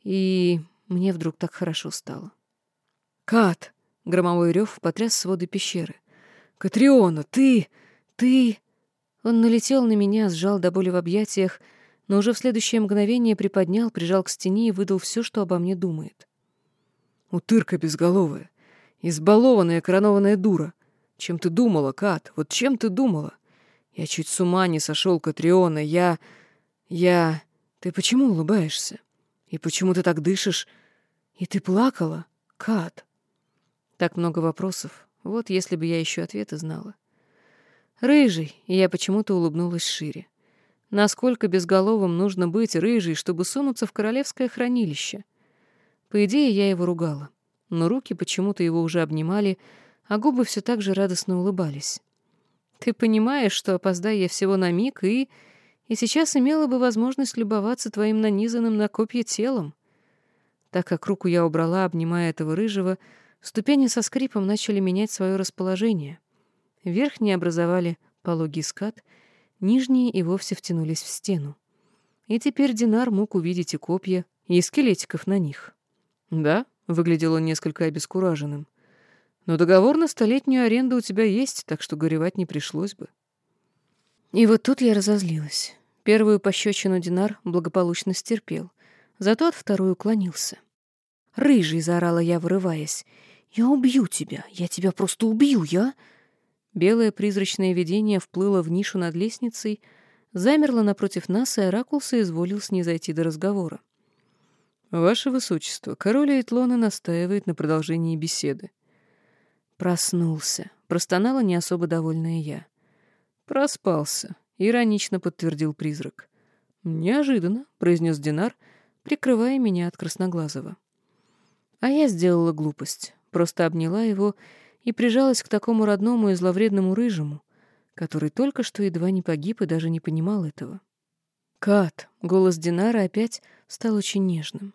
И мне вдруг так хорошо стало. «Кат!» — громовой рев потряс своды пещеры. «Катриона, ты... ты...» Он налетел на меня, сжал до боли в объятиях, но уже в следующее мгновение приподнял, прижал к стене и выдал все, что обо мне думает. «Утырка безголовая, избалованная коронованная дура. Чем ты думала, Кат? Вот чем ты думала? Я чуть с ума не сошел, Катриона, я... я... Ты почему улыбаешься? И почему ты так дышишь? И ты плакала, Кат?» Так много вопросов. Вот если бы я еще ответы знала. Рыжий, и я почему-то улыбнулась шире. Насколько безголовым нужно быть рыжей, чтобы сунуться в королевское хранилище? По идее, я его ругала, но руки почему-то его уже обнимали, а губы все так же радостно улыбались. Ты понимаешь, что опоздай я всего на миг и... И сейчас имела бы возможность любоваться твоим нанизанным на копья телом. Так как руку я убрала, обнимая этого рыжего, ступени со скрипом начали менять свое расположение. Верхние образовали пологий скат, нижние и вовсе втянулись в стену. И теперь Динар мог увидеть и копья, и скелетиков на них. Да, выглядел он несколько обескураженным. Но договор на столетнюю аренду у тебя есть, так что горевать не пришлось бы. И вот тут я разозлилась. Первую пощечину Динар благополучно стерпел, зато от второй уклонился. «Рыжий!» — заорала я, вырываясь. «Я убью тебя! Я тебя просто убью! Я...» Белое призрачное видение вплыло в нишу над лестницей, замерло напротив нас, и Оракул соизволил снизойти до разговора. «Ваше Высочество, король Эйтлона настаивает на продолжении беседы». «Проснулся», — простонала не особо довольная я. «Проспался», — иронично подтвердил призрак. «Неожиданно», — произнес Динар, прикрывая меня от Красноглазого. А я сделала глупость, просто обняла его и прижалась к такому родному и зловредному рыжему, который только что едва не погиб и даже не понимал этого. «Кат!» — голос Динара опять стал очень нежным.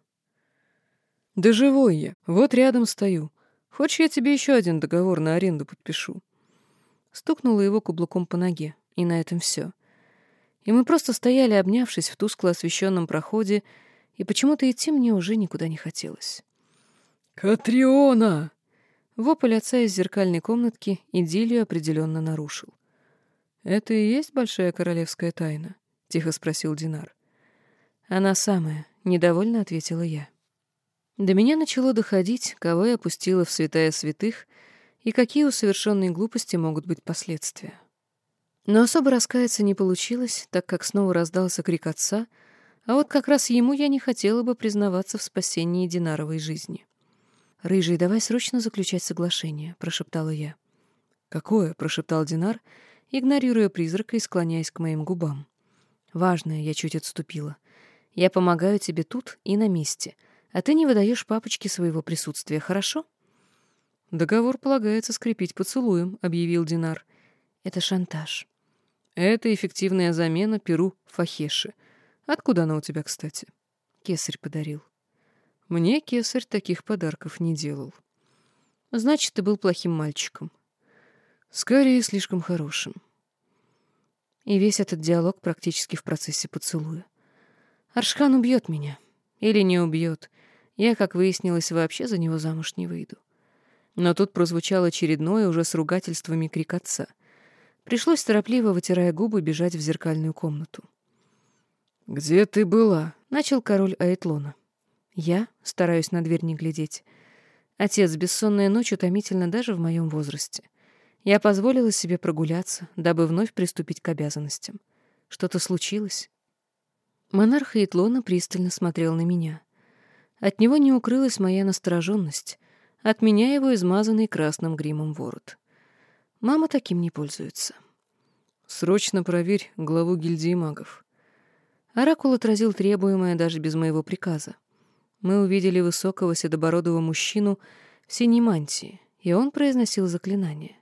«Да живой я, вот рядом стою. Хочешь, я тебе еще один договор на аренду подпишу?» Стукнула его каблуком по ноге, и на этом все. И мы просто стояли, обнявшись в тускло освещенном проходе, и почему-то идти мне уже никуда не хотелось. «Катриона!» Вопль отца из зеркальной комнатки идиллию определенно нарушил. «Это и есть большая королевская тайна?» — тихо спросил Динар. «Она самая», — недовольно ответила я. До меня начало доходить, кого я опустила в святая святых и какие у совершенной глупости могут быть последствия. Но особо раскаяться не получилось, так как снова раздался крик отца, а вот как раз ему я не хотела бы признаваться в спасении Динаровой жизни. «Рыжий, давай срочно заключать соглашение», — прошептала я. «Какое?» — прошептал Динар, игнорируя призрака и склоняясь к моим губам. «Важное, я чуть отступила. Я помогаю тебе тут и на месте, а ты не выдаешь папочке своего присутствия, хорошо?» «Договор полагается скрепить поцелуем», — объявил Динар. «Это шантаж». «Это эффективная замена Перу Фахеши. Откуда она у тебя, кстати?» «Кесарь подарил». Мне кесарь таких подарков не делал. Значит, ты был плохим мальчиком. Скорее, слишком хорошим. И весь этот диалог практически в процессе поцелуя. Аршхан убьет меня. Или не убьет. Я, как выяснилось, вообще за него замуж не выйду. Но тут прозвучал очередное, уже с ругательствами, крик отца. Пришлось торопливо, вытирая губы, бежать в зеркальную комнату. «Где ты была?» — начал король Аэтлона. Я стараюсь на дверь не глядеть. Отец, бессонная ночь утомительно даже в моем возрасте. Я позволила себе прогуляться, дабы вновь приступить к обязанностям. Что-то случилось? Монарх Итлона пристально смотрел на меня. От него не укрылась моя настороженность, от меня его измазанный красным гримом ворот. Мама таким не пользуется. «Срочно проверь главу гильдии магов». Оракул отразил требуемое даже без моего приказа мы увидели высокого седобородого мужчину в синей мантии, и он произносил заклинание.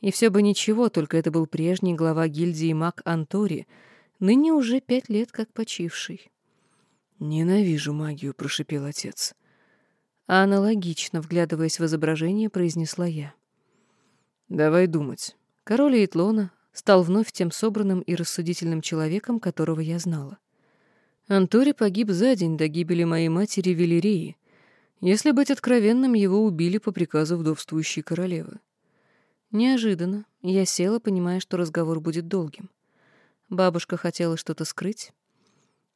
И все бы ничего, только это был прежний глава гильдии маг Антори, ныне уже пять лет как почивший. «Ненавижу магию», — прошипел отец. А аналогично, вглядываясь в изображение, произнесла я. «Давай думать. Король Итлона стал вновь тем собранным и рассудительным человеком, которого я знала. Антори погиб за день до гибели моей матери Велерии. Если быть откровенным, его убили по приказу вдовствующей королевы. Неожиданно я села, понимая, что разговор будет долгим. Бабушка хотела что-то скрыть.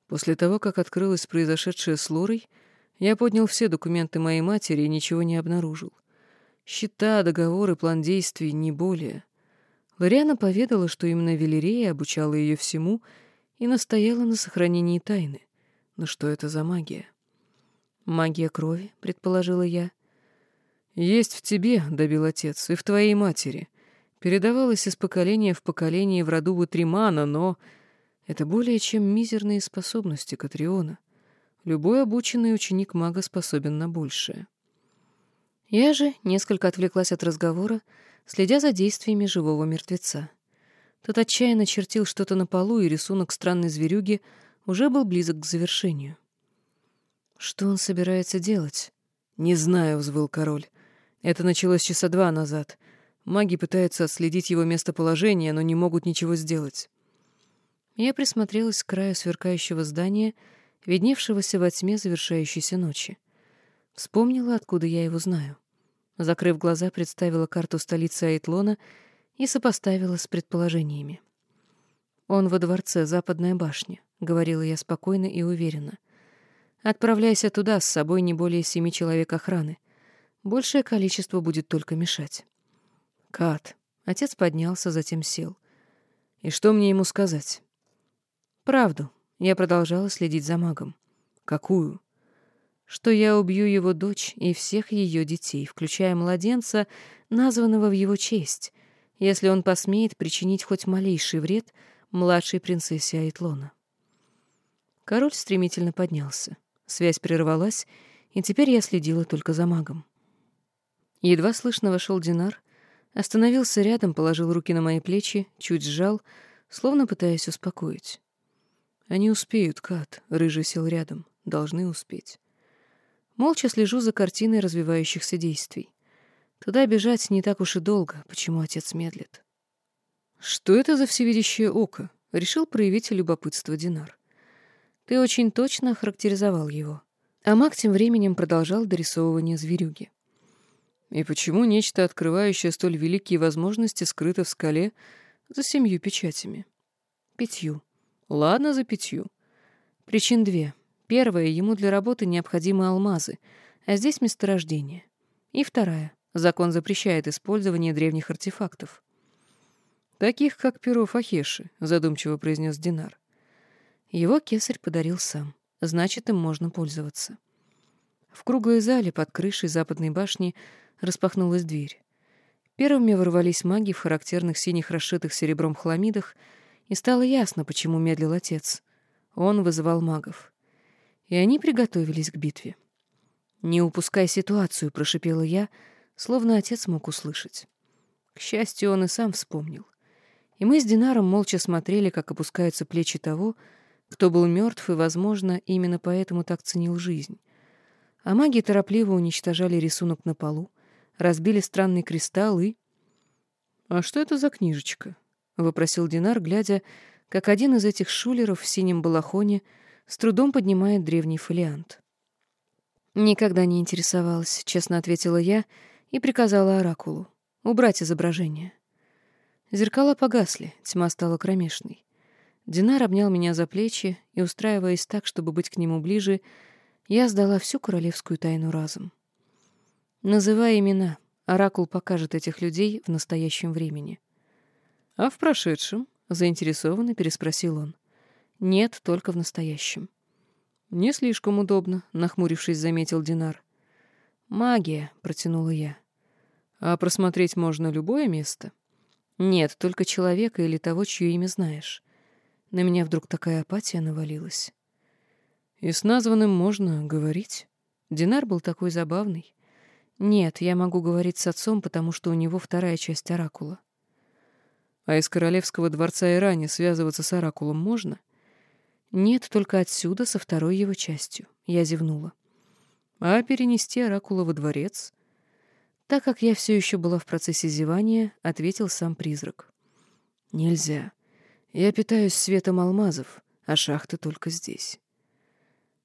После того, как открылось произошедшее с Лорой, я поднял все документы моей матери и ничего не обнаружил. Счета, договоры, план действий, не более. Лориана поведала, что именно Велерея обучала ее всему — и настояла на сохранении тайны. Но что это за магия? Магия крови, предположила я. Есть в тебе, добил отец, и в твоей матери. Передавалась из поколения в поколение в роду Ватримана, но... Это более чем мизерные способности Катриона. Любой обученный ученик мага способен на большее. Я же несколько отвлеклась от разговора, следя за действиями живого мертвеца. Тот отчаянно чертил что-то на полу, и рисунок странной зверюги уже был близок к завершению. «Что он собирается делать?» «Не знаю», — взвыл король. «Это началось часа два назад. Маги пытаются отследить его местоположение, но не могут ничего сделать». Я присмотрелась к краю сверкающего здания, видневшегося во тьме завершающейся ночи. Вспомнила, откуда я его знаю. Закрыв глаза, представила карту столицы Айтлона и сопоставила с предположениями. «Он во дворце, западная башня», — говорила я спокойно и уверенно. «Отправляйся туда, с собой не более семи человек охраны. Большее количество будет только мешать». «Кат». Отец поднялся, затем сел. «И что мне ему сказать?» «Правду». Я продолжала следить за магом. «Какую?» что я убью его дочь и всех ее детей, включая младенца, названного в его честь, если он посмеет причинить хоть малейший вред младшей принцессе Айтлона. Король стремительно поднялся. Связь прервалась, и теперь я следила только за магом. Едва слышно вошел Динар, остановился рядом, положил руки на мои плечи, чуть сжал, словно пытаясь успокоить. «Они успеют, Кат», — Рыжий сел рядом. «Должны успеть». Молча слежу за картиной развивающихся действий. Туда бежать не так уж и долго, почему отец медлит. «Что это за всевидящее око?» — решил проявить любопытство Динар. «Ты очень точно охарактеризовал его». А маг тем временем продолжал дорисовывание зверюги. «И почему нечто, открывающее столь великие возможности, скрыто в скале за семью печатями?» «Пятью». «Ладно, за пятью. Причин две. Первая — ему для работы необходимы алмазы, а здесь месторождение. И вторая — закон запрещает использование древних артефактов. «Таких, как перо Фахеши», — задумчиво произнес Динар. Его кесарь подарил сам, значит, им можно пользоваться. В круглой зале под крышей западной башни распахнулась дверь. Первыми ворвались маги в характерных синих расшитых серебром хламидах, и стало ясно, почему медлил отец. Он вызывал магов и они приготовились к битве. «Не упускай ситуацию», — прошипела я, словно отец мог услышать. К счастью, он и сам вспомнил. И мы с Динаром молча смотрели, как опускаются плечи того, кто был мертв и, возможно, именно поэтому так ценил жизнь. А маги торопливо уничтожали рисунок на полу, разбили странный кристалл и... «А что это за книжечка?» — вопросил Динар, глядя, как один из этих шулеров в синем балахоне — с трудом поднимает древний фолиант. «Никогда не интересовалась», — честно ответила я и приказала оракулу убрать изображение. Зеркала погасли, тьма стала кромешной. Динар обнял меня за плечи, и, устраиваясь так, чтобы быть к нему ближе, я сдала всю королевскую тайну разом. Называй имена, оракул покажет этих людей в настоящем времени. «А в прошедшем?» — заинтересованно переспросил он. Нет, только в настоящем. Не слишком удобно, нахмурившись, заметил Динар. Магия, протянула я. А просмотреть можно любое место? Нет, только человека или того, чье имя знаешь. На меня вдруг такая апатия навалилась. И с названным можно говорить. Динар был такой забавный. Нет, я могу говорить с отцом, потому что у него вторая часть оракула. А из королевского дворца Иране связываться с оракулом можно? — нет, только отсюда, со второй его частью. Я зевнула. А перенести оракула во дворец? Так как я все еще была в процессе зевания, ответил сам призрак. Нельзя. Я питаюсь светом алмазов, а шахта только здесь.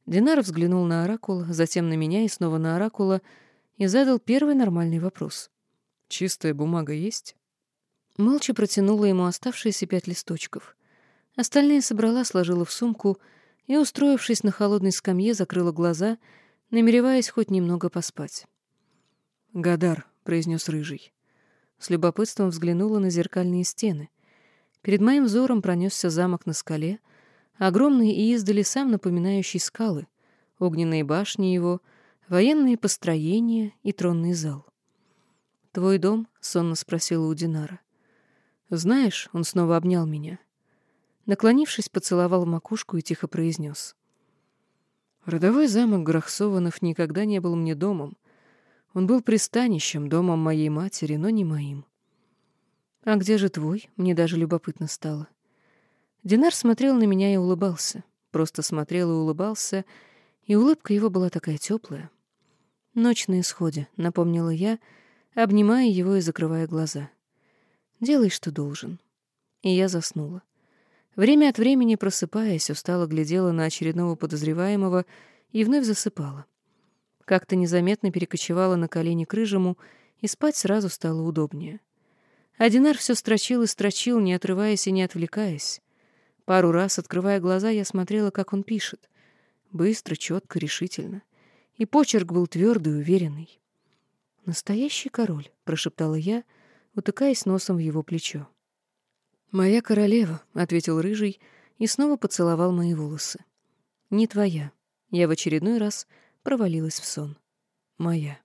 Динар взглянул на оракула, затем на меня и снова на оракула и задал первый нормальный вопрос. «Чистая бумага есть?» Молча протянула ему оставшиеся пять листочков. Остальные собрала, сложила в сумку и, устроившись на холодной скамье, закрыла глаза, намереваясь хоть немного поспать. «Гадар», — произнес Рыжий. С любопытством взглянула на зеркальные стены. Перед моим взором пронесся замок на скале, огромный и издали сам напоминающий скалы, огненные башни его, военные построения и тронный зал. «Твой дом?» — сонно спросила у Динара. «Знаешь», — он снова обнял меня, — Наклонившись, поцеловал макушку и тихо произнес. «Родовой замок Грахсованов никогда не был мне домом. Он был пристанищем, домом моей матери, но не моим. «А где же твой?» Мне даже любопытно стало. Динар смотрел на меня и улыбался. Просто смотрел и улыбался, и улыбка его была такая теплая. «Ночь на исходе», — напомнила я, обнимая его и закрывая глаза. «Делай, что должен». И я заснула. Время от времени, просыпаясь, устало глядела на очередного подозреваемого и вновь засыпала. Как-то незаметно перекочевала на колени к рыжему, и спать сразу стало удобнее. Одинар все строчил и строчил, не отрываясь и не отвлекаясь. Пару раз, открывая глаза, я смотрела, как он пишет. Быстро, четко, решительно. И почерк был твердый, уверенный. «Настоящий король», — прошептала я, утыкаясь носом в его плечо. «Моя королева», — ответил рыжий и снова поцеловал мои волосы. «Не твоя». Я в очередной раз провалилась в сон. «Моя».